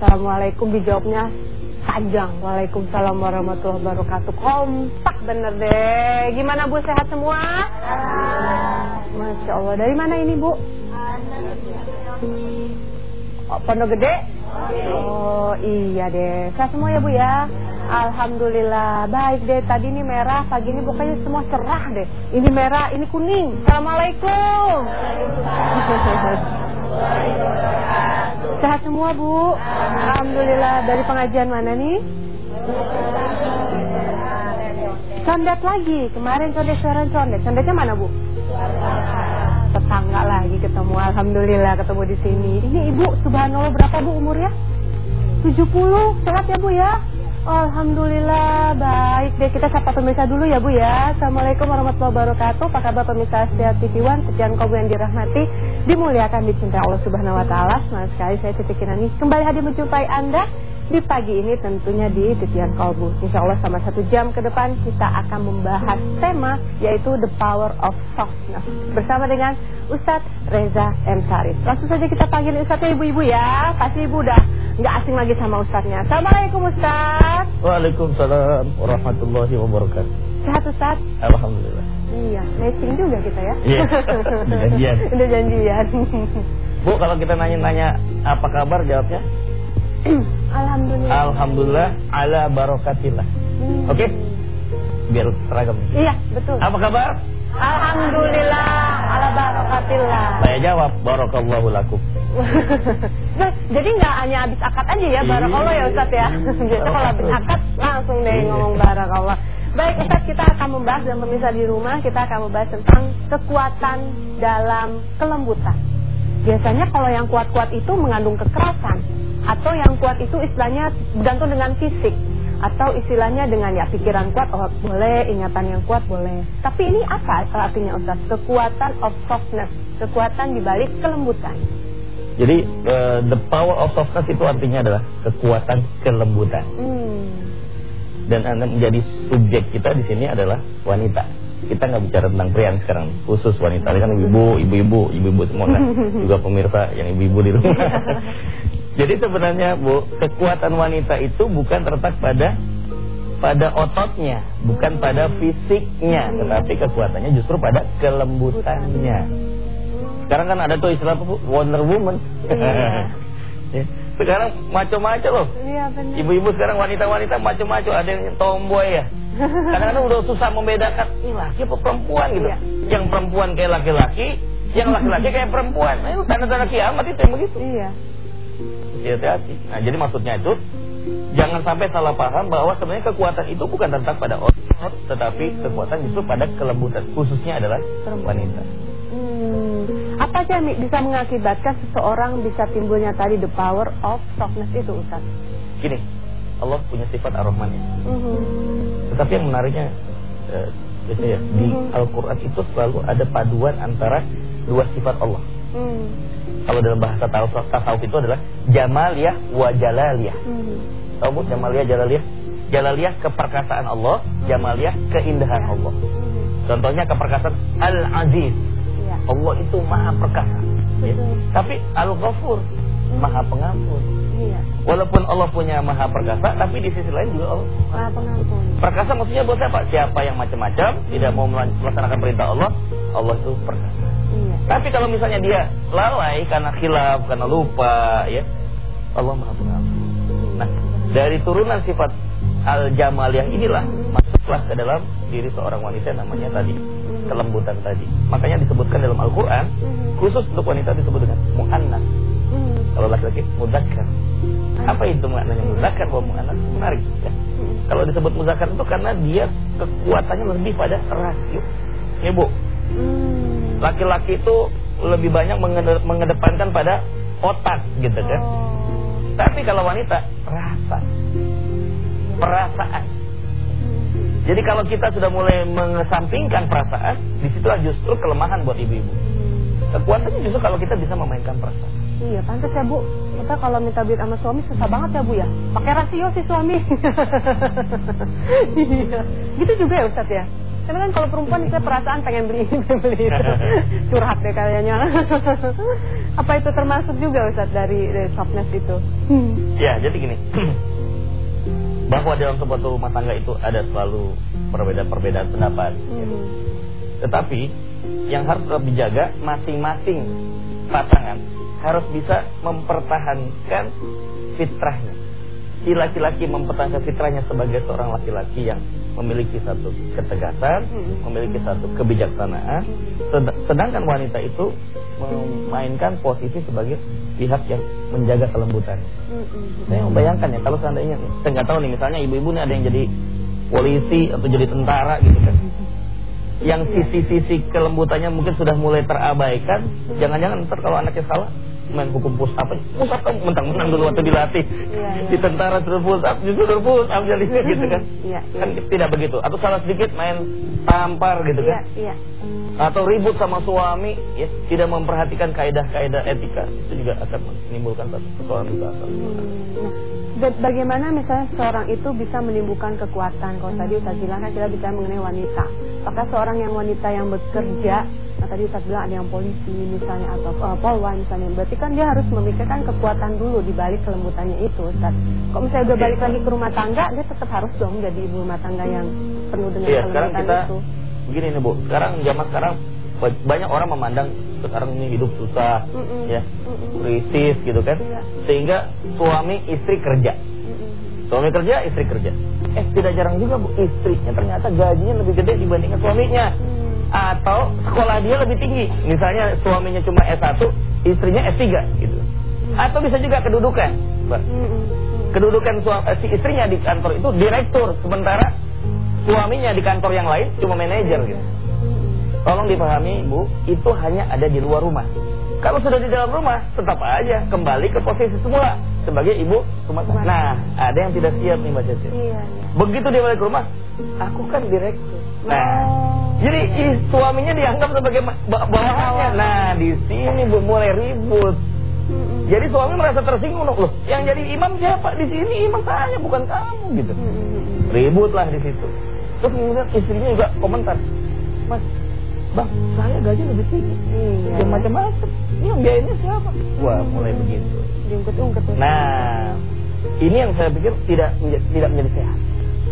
assalamualaikum dijawabnya panjang. Waalaikumsalam warahmatullahi wabarakatuh. Kompak bener deh. Gimana Bu sehat semua? Masya Allah. Dari mana ini Bu? Oh, Pondok Gede? Oh iya deh. Sehat semua ya Bu ya? Alhamdulillah. Baik deh. Tadi ini merah, pagi ini pokoknya semua cerah deh. Ini merah, ini kuning. Assalamualaikum. Sehat semua Bu? Alhamdulillah. Dari pengajian mana nih? Condet lagi. Kemarin condet sekarang condet. Condetnya mana Bu? Tetangga lagi ketemu. Alhamdulillah ketemu di sini. Ini Ibu subhanallah berapa Bu umurnya? 70. Sehat ya Bu ya? Alhamdulillah baik deh. Kita sapa pemirsa dulu ya Bu ya. Assalamualaikum warahmatullahi wabarakatuh. Apa kabar pemirsa setia TV One? Sekian kaum yang dirahmati Dimuliakan dicintai Allah subhanahu wa ta'ala. Senang sekali saya Titi Kinani Kembali hadir menjumpai Anda di pagi ini tentunya di Titian Kolbu Insya Allah sama satu jam ke depan kita akan membahas tema yaitu The Power of Softness Bersama dengan Ustadz Reza M. Sarif. Langsung saja kita panggil Ustadznya ibu-ibu ya. Pasti ibu udah nggak asing lagi sama Ustadznya. Assalamualaikum Ustadz. Waalaikumsalam warahmatullahi wabarakatuh. Sehat Ustadz? Alhamdulillah. Iya, matching juga kita ya. Iya, udah janjian. Udah janjian. Bu kalau kita nanya-nanya apa kabar jawabnya? Alhamdulillah. Alhamdulillah ala barokatillah Hmm. Oke? Biar seragam. Iya, betul. Apa kabar? Alhamdulillah ala barakatillah. Saya jawab Barakallahu lakum. Nah, Jadi nggak hanya habis akad aja ya Barakallah ya Ustadz ya. Biasa kalau habis akad langsung deh Iya. ngomong barakallah. Baik Ustadz kita akan membahas dan pemirsa di rumah Kita akan membahas tentang kekuatan dalam kelembutan. Biasanya kalau yang kuat-kuat itu mengandung kekerasan Atau yang kuat itu istilahnya bergantung dengan fisik Atau istilahnya dengan ya pikiran kuat oh boleh, ingatan yang kuat boleh Tapi ini apa artinya Ustadz? Kekuatan of softness Kekuatan dibalik kelembutan Jadi eh, the power of softness itu artinya adalah kekuatan kelembutan Hmm. dan anda menjadi subjek kita di sini adalah wanita. Kita nggak bicara tentang pria sekarang, khusus wanita. Ini kan ibu, ibu-ibu, ibu-ibu semua kan. Juga pemirsa yang ibu-ibu di rumah. Jadi sebenarnya Bu, kekuatan wanita itu bukan terletak pada pada ototnya, bukan pada fisiknya, tetapi kekuatannya justru pada kelembutannya. Sekarang kan ada tuh istilah? Wonder Woman. Iya. Ya. Sekarang macam-macam loh. Iya. Ibu-ibu sekarang wanita-wanita macam-macam ada yang tomboy ya. Kadang-kadang udah susah membedakan ini laki apa perempuan gitu. Iya. Yang perempuan kayak laki-laki, yang laki-laki kayak perempuan. Nah, itu tanda-tanda kiamat itu yang begitu. Iya. Hati-hati. Nah, jadi maksudnya itu jangan sampai salah paham bahwa sebenarnya kekuatan itu bukan terletak pada otot, tetapi kekuatan justru pada kelembutan, khususnya adalah wanita. Hmm. Apa aja yang bisa mengakibatkan seseorang bisa timbulnya tadi the power of softness itu Ustaz? Gini, Allah punya sifat ar-Rahman. Mhm. Tetapi yang menariknya eh, gitu ya, di Mhm. Al-Qur'an itu selalu ada paduan antara dua sifat Allah. Hmm. Kalau dalam bahasa tasawuf, itu adalah jamaliyah wa jalaliyah. Mhm. Tahu Bu jamaliyah jalaliyah? Jalaliyah keperkasaan Allah, jamaliyah keindahan Allah. Mhm. Contohnya keperkasaan Al-Aziz. Iya. Allah itu maha perkasa. Ya. Tapi Al-Ghafur, maha pengampun. Iya. Walaupun Allah punya maha perkasa, tapi di sisi lain juga Allah Maha pengampun. Perkasa maksudnya buat siapa? Siapa yang macam-macam tidak mau melaksanakan perintah Allah, Allah itu perkasa. Tapi kalau misalnya dia lalai karena khilaf, karena lupa, ya Allah maha pengampun. Nah, dari turunan sifat al-jamal yang inilah masuklah ke dalam diri seorang wanita namanya tadi kelembutan tadi. Makanya disebutkan dalam Al-Qur'an Mhm. khusus untuk wanita disebut dengan muannas. Mhm. Kalau laki-laki mudakkar. Apa itu maknanya mudakkar bahwa muannas? Menarik ya. Kalau disebut muzakkar itu karena dia kekuatannya lebih pada rasio. Ya Bu, Hmm. Laki-laki itu lebih banyak mengede- mengedepankan pada otak gitu kan. Oh. Tapi kalau wanita rasa, perasaan. Jadi kalau kita sudah mulai mengesampingkan perasaan, di situlah justru kelemahan buat ibu-ibu. Hmm. Kekuatannya justru kalau kita bisa memainkan perasaan. Iya, pantas ya Bu. Kita kalau minta duit sama suami susah banget ya Bu ya. Pakai rasio sih suami. iya. Gitu juga ya Ustaz ya. Karena kan kalau perempuan kita perasaan pengen beli ini, pengen beli itu. Curhat deh kayaknya. Apa itu termasuk juga Ustaz dari, dari softness itu? Ya, jadi gini. bahwa dalam sebuah rumah tangga itu ada selalu perbedaan-perbedaan pendapat. Hmm. Tetapi yang harus tetap dijaga masing-masing pasangan harus bisa mempertahankan fitrahnya. Si laki-laki mempertahankan fitrahnya sebagai seorang laki-laki yang memiliki satu ketegasan, Hmm. memiliki satu kebijaksanaan. Sed- Sedangkan wanita itu memainkan posisi sebagai pihak yang menjaga kelembutan. Hmm. Saya membayangkan ya kalau seandainya saya nggak tahu nih misalnya ibu-ibu nih ada yang jadi polisi atau jadi tentara gitu kan. Yang sisi-sisi kelembutannya mungkin sudah mulai terabaikan, jangan-jangan ntar kalau anaknya salah main hukum push up. Push up kamu mentang-mentang dulu waktu dilatih. iya. Di tentara suruh push up, justru suruh push up jadinya gitu kan. Iya, iya. Kan tidak begitu. Atau salah sedikit main tampar gitu Iya, kan. iya. Atau ribut sama suami ya, tidak memperhatikan kaidah-kaidah etika, itu juga akan menimbulkan persoalan di belakang. Nah, ba- bagaimana misalnya seorang itu bisa menimbulkan kekuatan? Kalau tadi Ustaz bilang kan kita bicara mengenai wanita. Apakah seorang yang wanita yang bekerja, nah tadi Ustaz bilang ada yang polisi misalnya atau uh, polwan misalnya, berarti kan dia harus memikirkan kekuatan dulu di balik kelembutannya itu, Ustaz. Kok misalnya udah balik lagi ke rumah tangga, dia tetap harus dong jadi ibu rumah tangga yang penuh dengan Iya, sekarang kelembutan kita itu. begini nih Bu. Sekarang zaman sekarang ba- banyak orang memandang sekarang ini hidup susah, Mm-mm. ya, Mm-mm. krisis gitu kan. Iya. Sehingga suami istri kerja. Suami kerja, istri kerja. Eh, tidak jarang juga Bu, istrinya ternyata gajinya lebih gede dibandingkan suaminya. Hmm. Atau sekolah dia lebih tinggi. Misalnya suaminya cuma S1, istrinya S3 gitu. Atau bisa juga kedudukan, Mbak. Kedudukan sua- eh, si istrinya di kantor itu direktur, sementara suaminya di kantor yang lain cuma manajer gitu. Tolong dipahami Bu, itu hanya ada di luar rumah. Kalau sudah di dalam rumah, tetap aja kembali ke posisi semula sebagai ibu rumah tangga. Nah, ada yang tidak siap nih Mbak Cece. Iya, iya. Begitu dia balik ke rumah, aku kan direktur. Nah, Oh. Jadi suaminya dianggap sebagai bawahannya. Nah, di sini mulai ribut. Jadi suami merasa tersinggung loh. Yang jadi imam siapa? Di sini imam saya bukan kamu gitu. Mm-mm. Ribut lah di situ. Terus kemudian istrinya juga komentar. Mas, bang, saya gaji lebih tinggi. Iya. Yang macam-macam. Ini yang biayanya siapa? Wah, mulai begitu. diungkit-ungkit. Nah, ini yang saya pikir tidak tidak menjadi sehat.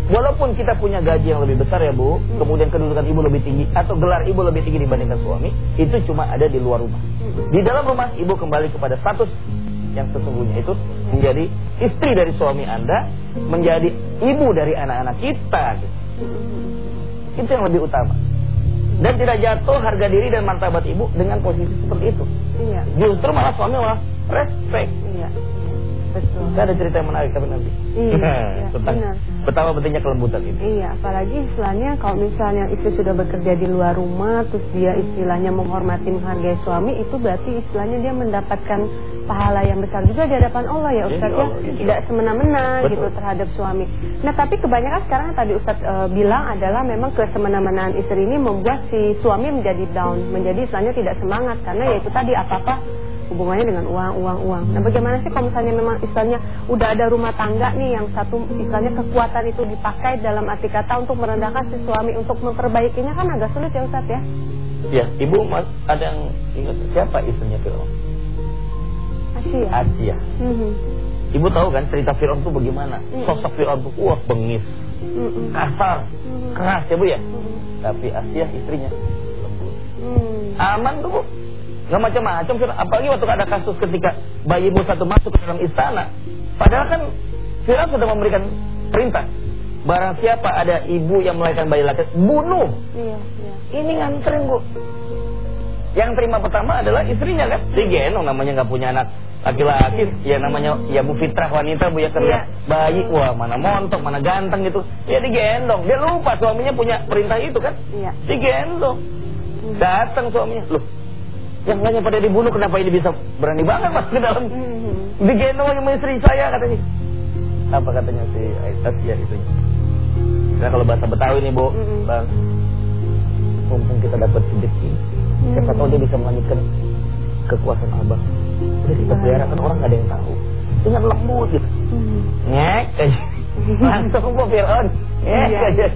Walaupun kita punya gaji yang lebih besar ya Bu, kemudian kedudukan ibu lebih tinggi atau gelar ibu lebih tinggi dibandingkan suami, itu cuma ada di luar rumah. Di dalam rumah ibu kembali kepada status yang sesungguhnya itu menjadi istri dari suami Anda, menjadi ibu dari anak-anak kita. Itu yang lebih utama. Dan tidak jatuh harga diri dan martabat ibu dengan posisi seperti itu. Iya, Justru malah suami malah respect. iya. Betul. Saya ada cerita yang menarik tapi nanti. Iya, iya, Tentang benar. betapa pentingnya kelembutan itu. Iya, apalagi istilahnya kalau misalnya istri sudah bekerja di luar rumah, terus dia istilahnya menghormati menghargai suami, itu berarti istilahnya dia mendapatkan pahala yang besar juga di hadapan Allah ya Ustaz Insya ya, insya tidak semena-mena gitu terhadap suami. Nah tapi kebanyakan sekarang tadi Ustaz eh, bilang adalah memang kesemena-menaan istri ini membuat si suami menjadi down, menjadi istilahnya tidak semangat karena ya itu tadi apa-apa hubungannya dengan uang, uang, uang. Nah bagaimana sih kalau misalnya memang istilahnya udah ada rumah tangga nih yang satu istilahnya kekuatan itu dipakai dalam arti kata untuk merendahkan si suami untuk memperbaikinya kan agak sulit ya Ustaz ya? Ya, ibu mas ada yang ingat siapa istrinya Fir'aun? Asyik ya? Asia. Mhm. Ibu tahu kan cerita Fir'aun itu bagaimana? Mm. Sosok Fir'aun itu wah bengis, Mhm. kasar, Mhm. keras ya bu ya. Mhm. Tapi Asia istrinya lembut, Hmm. aman tuh bu. Gak macam-macam. Apalagi waktu ada kasus ketika bayi ibu satu masuk ke dalam istana. Padahal kan Fir'aun sudah memberikan perintah. Barang siapa ada ibu yang melahirkan bayi laki bunuh. Iya, iya. Ini nganterin bu. Yang terima pertama adalah istrinya kan. Si Genong namanya nggak punya anak laki-laki. Ya namanya ya bu fitrah wanita bu ya kerja Iya. bayi. Wah mana montok, mana ganteng gitu. Ya digendong. Dia lupa suaminya punya perintah itu kan. Iya. Digendong. Datang suaminya. Loh yang lainnya pada dibunuh kenapa ini bisa berani banget masuk ke dalam Mhm. digendong sama istri saya katanya. Apa katanya si Asia itu? Nah kalau bahasa Betawi nih bu, Mm-mm. bang, mumpung kita dapat rezeki, siapa tahu dia bisa melanjutkan kekuasaan abang. Udah kita Bahaya. pelihara kan orang nggak ada yang tahu. Dengan lembut gitu, ngek aja, langsung bu Fir'aun, ngek Iya. aja.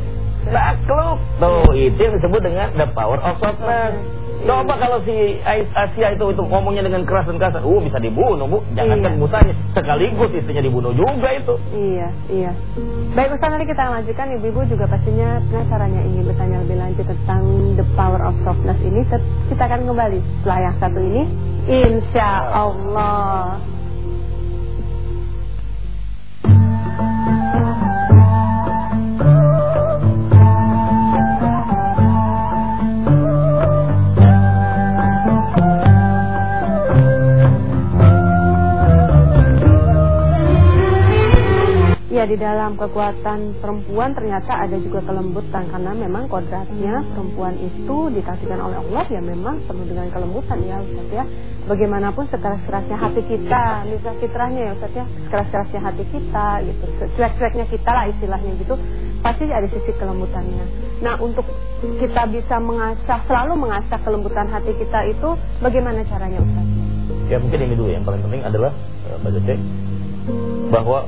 takluk. Tuh, itu yang disebut dengan the power of softness. Coba kalau si Asia itu itu ngomongnya dengan keras dan kasar, uh bisa dibunuh bu, jangankan Iya. musanya, sekaligus istrinya dibunuh juga itu. Iya, iya. Baik Ustaz, nanti kita lanjutkan Ibu-ibu juga pastinya penasaran ya ingin bertanya lebih lanjut tentang the power of softness ini. Kita akan kembali setelah yang satu ini. Insya Allah. Ya di dalam kekuatan perempuan ternyata ada juga kelembutan karena memang kodratnya perempuan itu dikasihkan oleh Allah ya memang penuh dengan kelembutan ya Ustaz ya. Bagaimanapun sekeras-kerasnya hati kita, bisa fitrahnya ya Ustaz ya, sekeras-kerasnya hati kita gitu, cuek-cueknya kita lah istilahnya gitu, pasti ada sisi kelembutannya. Nah untuk kita bisa mengasah, selalu mengasah kelembutan hati kita itu bagaimana caranya Ustaz? Ya mungkin ini dulu yang paling penting adalah eh, Mbak Cece bahwa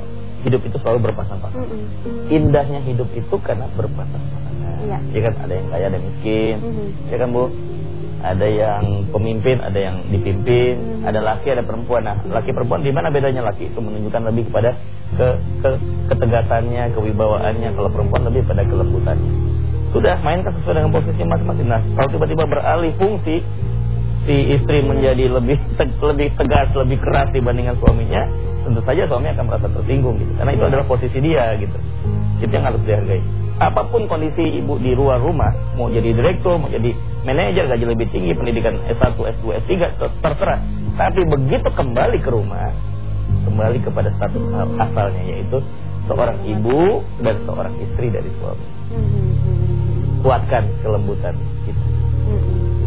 hidup itu selalu berpasang-pasang. Mm-mm. Indahnya hidup itu karena berpasang-pasangan. Iya. Ya kan ada yang kaya ada yang miskin. Mhm. Ya kan Bu? Ada yang pemimpin, ada yang dipimpin, Mhm. ada laki, ada perempuan. Nah, laki perempuan di mana bedanya laki? Itu menunjukkan lebih kepada ke, ke ketegasannya, kewibawaannya. Kalau perempuan lebih pada kelembutannya. Sudah mainkan sesuai dengan posisi masing-masing. Nah, kalau tiba-tiba beralih fungsi si istri menjadi lebih te- lebih tegas, lebih keras dibandingkan suaminya, tentu saja suami akan merasa tersinggung gitu. Karena itu adalah posisi dia gitu. Itu yang harus dihargai. Apa pun kondisi ibu di luar rumah, mau jadi direktur, mau jadi manajer, gaji lebih tinggi, pendidikan S1, S2, S3, ter- terserah. Tapi begitu kembali ke rumah, kembali kepada status asalnya yaitu seorang ibu dan seorang istri dari suami. Mhm. Kuatkan kelembutan itu.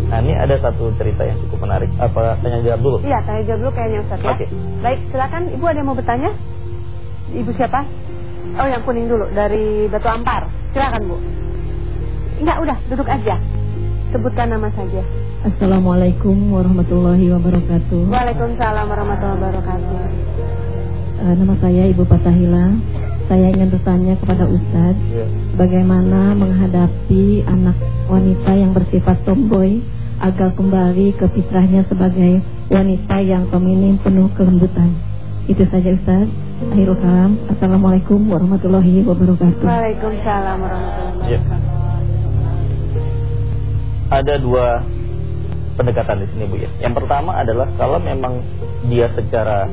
Nah ini ada satu cerita yang cukup menarik. Apa tanya jawab dulu? Iya, tanya jawab dulu kayaknya Ustaz ya. Oke. Baik, silakan Ibu ada yang mau bertanya? Ibu siapa? Oh, yang kuning dulu dari Batu Ampar. Silakan, Bu. Enggak, udah, duduk aja. Sebutkan nama saja. Assalamualaikum warahmatullahi wabarakatuh. Waalaikumsalam warahmatullahi wabarakatuh. Eh, nama saya Ibu Patahila. Saya ingin bertanya kepada Ustadz, Ya. bagaimana menghadapi anak wanita yang bersifat tomboy agar kembali ke fitrahnya sebagai wanita yang feminim penuh kelembutan. Itu saja Ustadz. Akhirul kalam. Assalamualaikum warahmatullahi wabarakatuh. Waalaikumsalam warahmatullahi Ya. wabarakatuh. Ada dua pendekatan di sini Bu ya. Yang pertama adalah kalau memang dia secara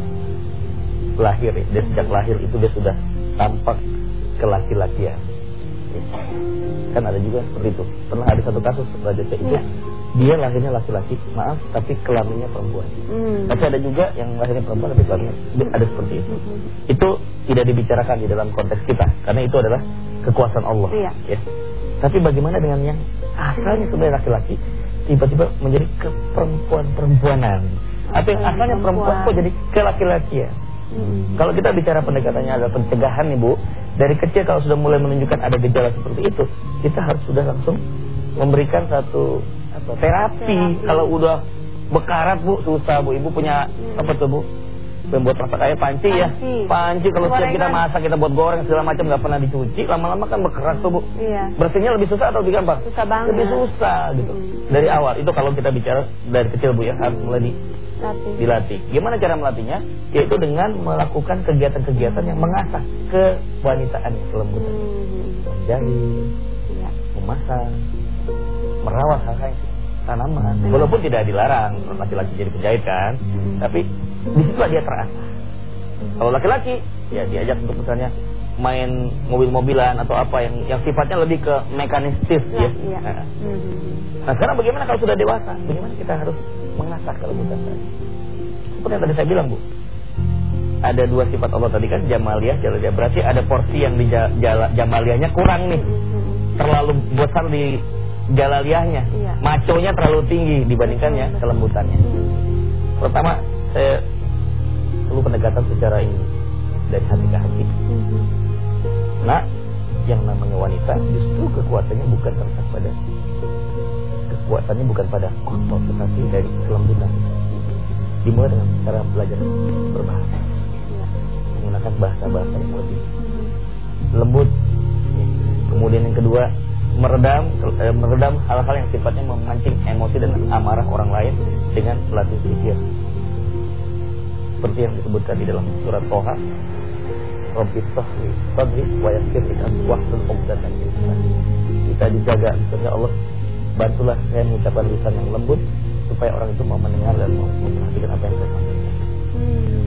lahir, ya, dia sejak lahir itu dia sudah tampak kelaki-lakian. Ya. Kan ada juga seperti itu. Pernah ada satu kasus Raja itu Iya. Dia lahirnya laki-laki, maaf, tapi kelaminnya perempuan. Hmm. Tapi ada juga yang lahirnya perempuan tapi kelaminnya ada seperti itu. Itu tidak dibicarakan di dalam konteks kita karena itu adalah kekuasaan Allah. Iya. Ya. Tapi bagaimana dengan yang asalnya sebagai laki-laki tiba-tiba menjadi keperempuan-perempuanan? Atau yang asalnya perempuan kok jadi kelaki-lakian? Mhm. Kalau kita bicara pendekatannya adalah pencegahan nih Bu Dari kecil kalau sudah mulai menunjukkan ada gejala seperti itu Kita harus sudah langsung memberikan satu terapi. Terapi. Kalau udah bekarat Bu susah Bu Ibu punya apa tuh Bu yang buat masak kayak panci, ya Panci. Panci kalau setiap kita masak kita buat goreng segala macam nggak pernah dicuci Lama-lama kan berkeras tuh Bu Iya. Bersihnya lebih susah atau lebih gampang? Susah banget. Lebih susah gitu Mm. Dari awal itu kalau kita bicara dari kecil Bu ya Harus mulai di Tapi. dilatih. Gimana cara melatihnya? Yaitu dengan melakukan kegiatan-kegiatan yang mengasah kewanitaan, kelembutan. Mhm. Menjahit, Iya. memasak, merawat hal-hal yang tanaman. Hmm. Walaupun tidak dilarang laki-laki jadi penjahit kan, Hmm. tapi di situ dia terasah. Kalau laki-laki ya diajak untuk misalnya main mobil-mobilan atau apa yang yang sifatnya lebih ke mekanistis Nah, ya. iya. Nah, Mhm. Nah sekarang bagaimana kalau sudah dewasa? Bagaimana kita harus mengasah kelembutan tadi? Seperti yang tadi saya bilang bu, ada dua sifat Allah tadi kan jamaliyah, jalaliyah. Berarti ada porsi yang di ja- jala- jamaliyahnya kurang nih, terlalu besar di jalaliyahnya, Iya. maconya terlalu tinggi dibandingkannya kelembutannya. Pertama saya perlu pendekatan secara ini dari hati ke hati. Mhm. Nah, yang namanya wanita justru kekuatannya bukan terletak pada kekuatannya bukan pada kotor tetapi dari kelembutan. Dimulai dengan cara belajar berbahasa, Iya. menggunakan bahasa-bahasa yang lebih lembut. Ya. Kemudian yang kedua meredam eh, meredam hal-hal yang sifatnya memancing emosi dan amarah orang lain dengan pelatih sihir. Seperti yang disebutkan di dalam surat Toha. Rabbi sahli sadri wa yassir li. Kita dijaga misalnya Allah bantulah saya mengucapkan lisan yang lembut supaya orang itu mau mendengar dan mau memperhatikan apa yang saya sampaikan. Hmm.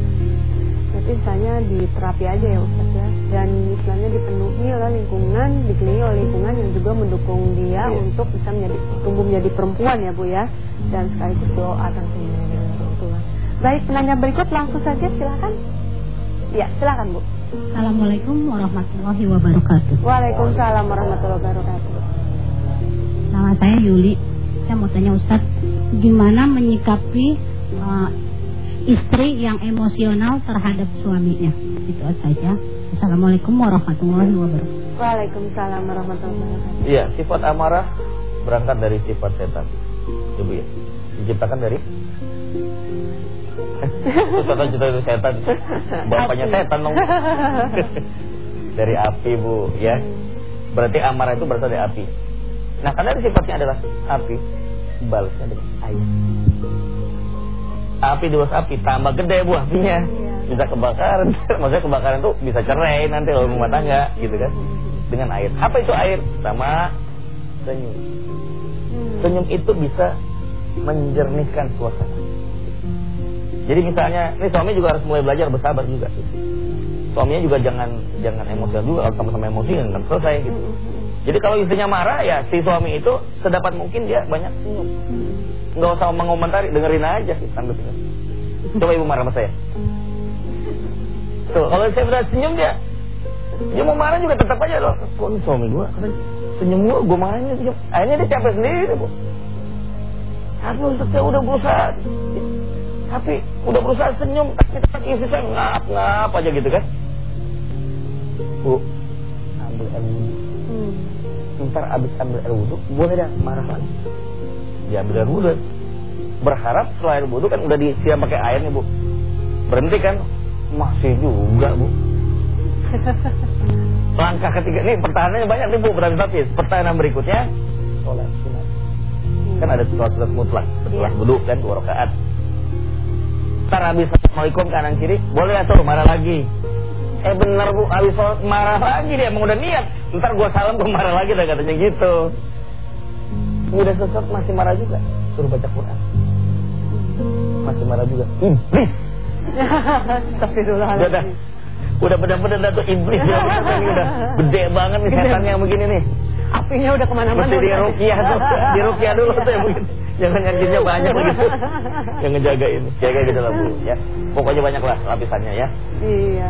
Berarti misalnya di terapi aja ya Ustaz ya Dan istilahnya dipenuhi oleh lingkungan Dikelilingi oleh lingkungan yang juga mendukung dia Iya. Untuk bisa menjadi tumbuh menjadi perempuan ya Bu ya Dan sekaligus doa tentunya dengan orang tua Baik penanya berikut langsung saja silakan Ya silakan Bu Assalamualaikum warahmatullahi wabarakatuh. Waalaikumsalam warahmatullahi wabarakatuh Nama saya Yuli. Saya mau tanya Ustadz, gimana menyikapi uh, istri yang emosional terhadap suaminya? Itu saja. Assalamualaikum warahmatullahi wabarakatuh. Waalaikumsalam warahmatullahi wabarakatuh Iya, sifat amarah berangkat dari sifat setan. Ibu ya. Diciptakan dari Setan cipta itu setan. Bapaknya setan dong. dari api, Bu, ya. Berarti amarah itu berasal dari api. Nah, karena sifatnya adalah api, balasnya dengan air. Api di bawah api tambah gede bu apinya. Bisa kebakaran. Maksudnya kebakaran tuh bisa cerai nanti kalau rumah tangga gitu kan. Dengan air. Apa itu air? Sama senyum. Hmm. Senyum itu bisa menjernihkan suasana. Jadi misalnya, ini suami juga harus mulai belajar bersabar juga. Suaminya juga jangan jangan emosional juga, kalau sama-sama emosi kan selesai gitu. Jadi kalau istrinya marah ya si suami itu sedapat mungkin dia banyak senyum. Nggak usah mengomentari, dengerin aja sih tanggapnya. Coba ibu marah sama saya. Tuh, kalau saya udah senyum dia, dia mau marah juga tetap aja loh. Kok ini suami gua? Kata, senyum gua, gua marahnya senyum. Akhirnya dia capek sendiri, bu. Tapi untuk saya udah berusaha, tapi udah berusaha senyum, tapi tetap istri saya ngap ngap aja gitu kan. Bu, ambil air wudhu. Hmm. Ntar abis ambil air wudhu, boleh dah marah lagi. Dia ambil air wudhu. Berharap setelah air wudhu kan udah disiram pakai air nih bu. Berhenti kan? Masih juga bu. Langkah ketiga nih pertahanannya banyak nih bu berlapis-lapis. Pertahanan berikutnya sholat sunat. Kan ada sholat sunat mutlak setelah Iya. wudhu kan dua rakaat. Ntar habis assalamualaikum kanan kiri boleh ya tuh marah lagi. Eh bener bu habis sholat marah lagi dia emang udah niat. Ntar gua salam gua marah lagi dah katanya gitu. Udah sesat masih marah juga. Suruh baca Quran. Masih marah juga. Iblis. Udah dah. Astagfirullahaladzim Udah bener-bener dah tuh iblis ya, udah gede banget nih setannya yang begini nih. Apinya udah ke mana-mana Mesti di rukyah tuh, di rukyah dulu tuh yang begini. Jangan yang jinnya banyak begitu. Yang ngejagain. Jaga gitu lah Bu ya. Pokoknya banyak lah lapisannya ya. Iya.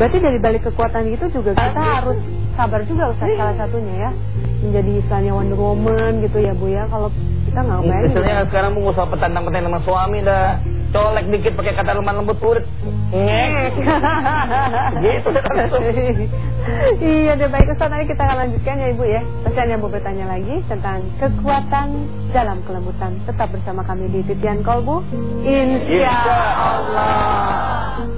Berarti dari balik kekuatan itu juga kita harus sabar juga Ustaz salah satunya ya. Menjadi istilahnya Wonder Woman gitu ya Bu ya. Kalau kita nggak bayangin. Istilahnya sekarang mau usaha petantang-petantang sama suami dah. Colek dikit pakai kata lemah lembut urut. Ngek. Gitu itu. iya deh baik Ustaz nanti kita akan lanjutkan ya Ibu ya. Pasti ada yang mau bertanya lagi tentang kekuatan dalam kelembutan. Tetap bersama kami di Titian Kolbu. Insya Allah.